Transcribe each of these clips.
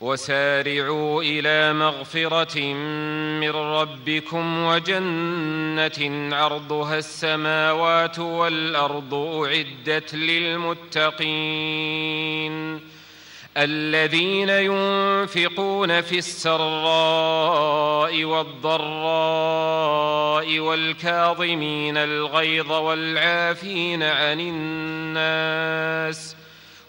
وسارعوا إلى مغفرة من ربكم وجنة عرضها السماوات والأرض أعدت للمتقين. الذين ينفقون في السراء والضراء والكاظمين الغيظ والعافين عن الناس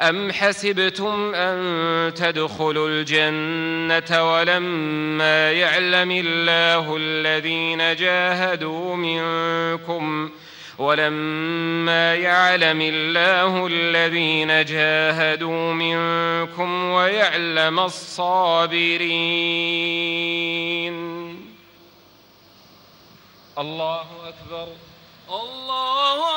أم حسبتم أن تدخلوا الجنة ولما يعلم الله الذين جاهدوا منكم ولما يعلم الله الذين جاهدوا منكم ويعلم الصابرين. الله أكبر. الله